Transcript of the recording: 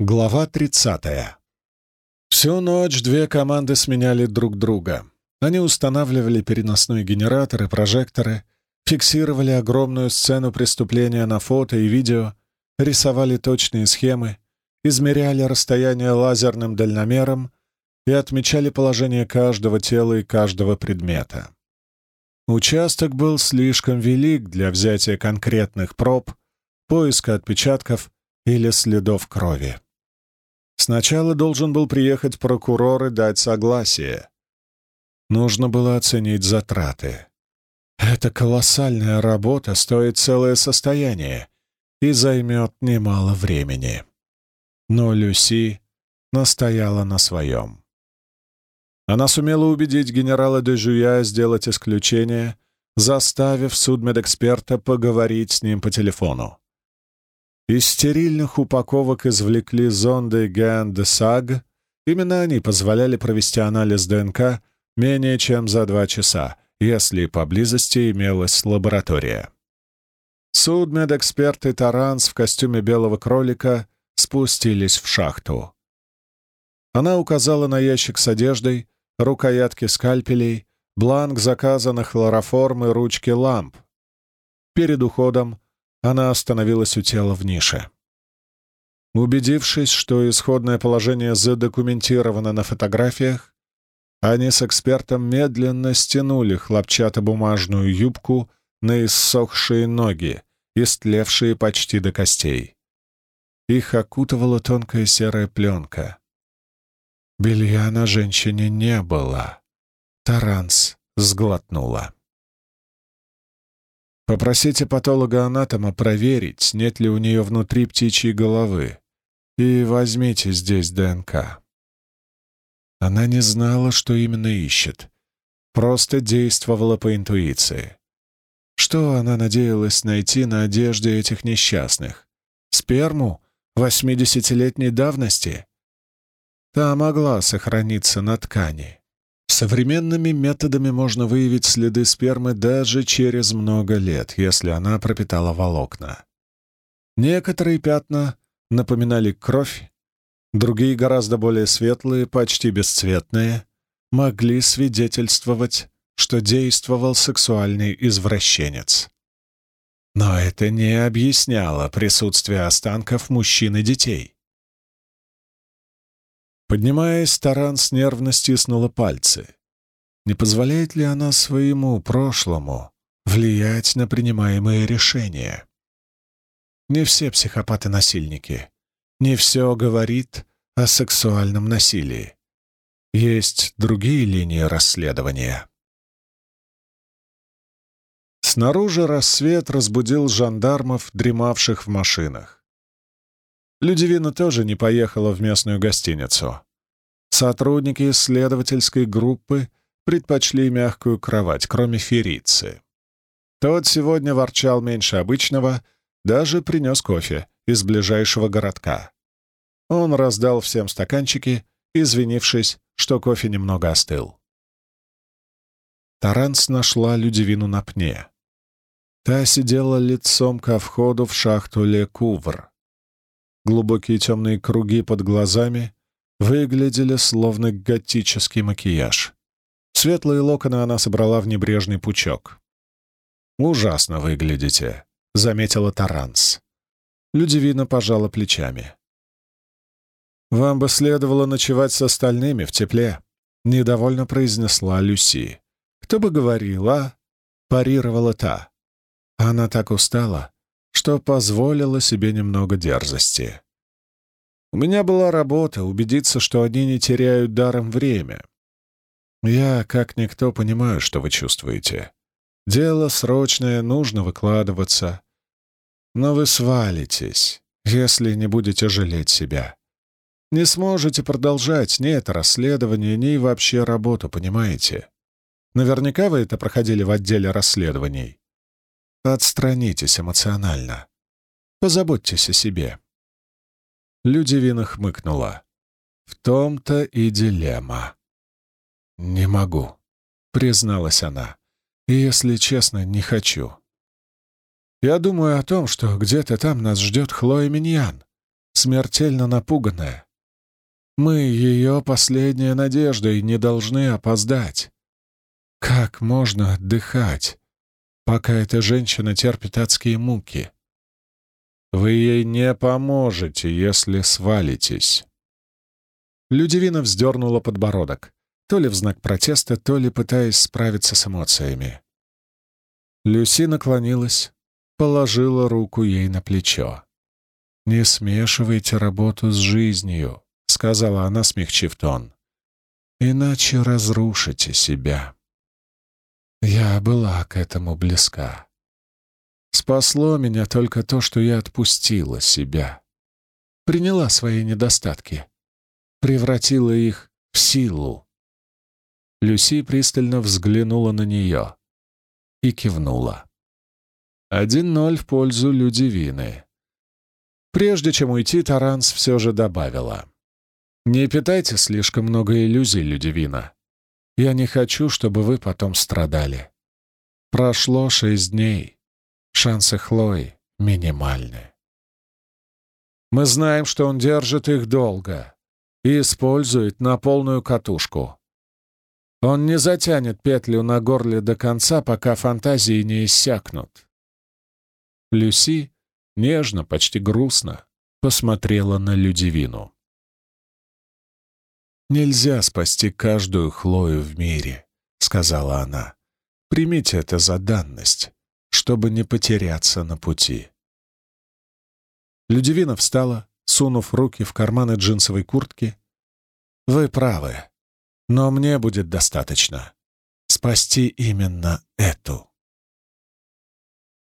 Глава 30. Всю ночь две команды сменяли друг друга. Они устанавливали переносные генераторы, прожекторы, фиксировали огромную сцену преступления на фото и видео, рисовали точные схемы, измеряли расстояние лазерным дальномером и отмечали положение каждого тела и каждого предмета. Участок был слишком велик для взятия конкретных проб, поиска отпечатков или следов крови. Сначала должен был приехать прокурор и дать согласие. Нужно было оценить затраты. Эта колоссальная работа стоит целое состояние и займет немало времени. Но Люси настояла на своем. Она сумела убедить генерала Дежуя сделать исключение, заставив судмедэксперта поговорить с ним по телефону. Из стерильных упаковок извлекли зонды Гэн-де-Саг. Именно они позволяли провести анализ ДНК менее чем за два часа, если поблизости имелась лаборатория. Судмедэксперт и Таранс в костюме белого кролика спустились в шахту. Она указала на ящик с одеждой, рукоятки скальпелей, бланк заказа на хлороформ и ручки ламп. Перед уходом она остановилась у тела в нише. Убедившись, что исходное положение задокументировано на фотографиях, они с экспертом медленно стянули хлопчатобумажную юбку на иссохшие ноги, истлевшие почти до костей. Их окутывала тонкая серая пленка. Белья на женщине не было. Таранс сглотнула. Попросите патолога-анатома проверить, нет ли у нее внутри птичьей головы, и возьмите здесь ДНК. Она не знала, что именно ищет, просто действовала по интуиции. Что она надеялась найти на одежде этих несчастных? Сперму восьмидесятилетней давности? Та могла сохраниться на ткани. Современными методами можно выявить следы спермы даже через много лет, если она пропитала волокна. Некоторые пятна напоминали кровь, другие, гораздо более светлые, почти бесцветные, могли свидетельствовать, что действовал сексуальный извращенец. Но это не объясняло присутствие останков мужчин и детей. Поднимаясь, Таранс нервно стиснула пальцы. Не позволяет ли она своему прошлому влиять на принимаемые решения? Не все психопаты-насильники. Не все говорит о сексуальном насилии. Есть другие линии расследования. Снаружи рассвет разбудил жандармов, дремавших в машинах. Людивина тоже не поехала в местную гостиницу. Сотрудники исследовательской группы предпочли мягкую кровать, кроме ферицы. Тот сегодня ворчал меньше обычного, даже принес кофе из ближайшего городка. Он раздал всем стаканчики, извинившись, что кофе немного остыл. Таранс нашла Людивину на пне. Та сидела лицом ко входу в шахту Лекувр. Глубокие темные круги под глазами выглядели словно готический макияж. Светлые локоны она собрала в небрежный пучок. «Ужасно выглядите», — заметила Таранс. Людивина пожала плечами. «Вам бы следовало ночевать с остальными в тепле», — недовольно произнесла Люси. «Кто бы говорил, а?» — парировала та. Она так устала, что позволила себе немного дерзости. У меня была работа — убедиться, что они не теряют даром время. Я, как никто, понимаю, что вы чувствуете. Дело срочное, нужно выкладываться. Но вы свалитесь, если не будете жалеть себя. Не сможете продолжать ни это расследование, ни вообще работу, понимаете? Наверняка вы это проходили в отделе расследований. Отстранитесь эмоционально. Позаботьтесь о себе. Людивина хмыкнула. В том-то и дилемма. «Не могу», — призналась она. «И, если честно, не хочу. Я думаю о том, что где-то там нас ждет Хлоя Миньян. Смертельно напуганная. Мы ее последняя надежда и не должны опоздать. Как можно отдыхать, пока эта женщина терпит адские муки? Вы ей не поможете, если свалитесь. Людивина вздернула подбородок, то ли в знак протеста, то ли пытаясь справиться с эмоциями. Люси наклонилась, положила руку ей на плечо. «Не смешивайте работу с жизнью», — сказала она, смягчив тон. «Иначе разрушите себя». Я была к этому близка. Спасло меня только то, что я отпустила себя. Приняла свои недостатки. Превратила их в силу. Люси пристально взглянула на нее и кивнула. Один ноль в пользу Людивины. Прежде чем уйти, Таранс все же добавила. «Не питайте слишком много иллюзий, Людивина. Я не хочу, чтобы вы потом страдали. Прошло шесть дней. Шансы Хлои минимальны. Мы знаем, что он держит их долго и использует на полную катушку. Он не затянет петлю на горле до конца, пока фантазии не иссякнут. Люси нежно, почти грустно посмотрела на Людивину. «Нельзя спасти каждую Хлою в мире», — сказала она. «Примите это за данность, чтобы не потеряться на пути». Людивина встала, сунув руки в карманы джинсовой куртки. «Вы правы, но мне будет достаточно спасти именно эту».